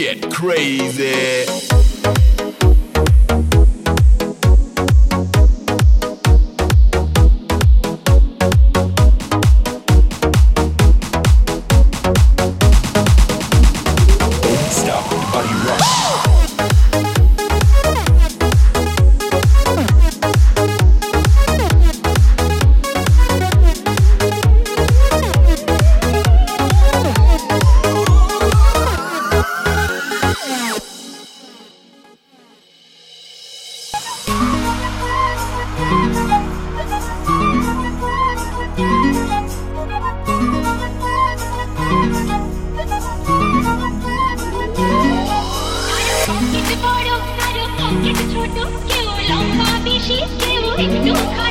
Get crazy. ছোট কেউ লম্বা বেশি কেউ একটু খাটো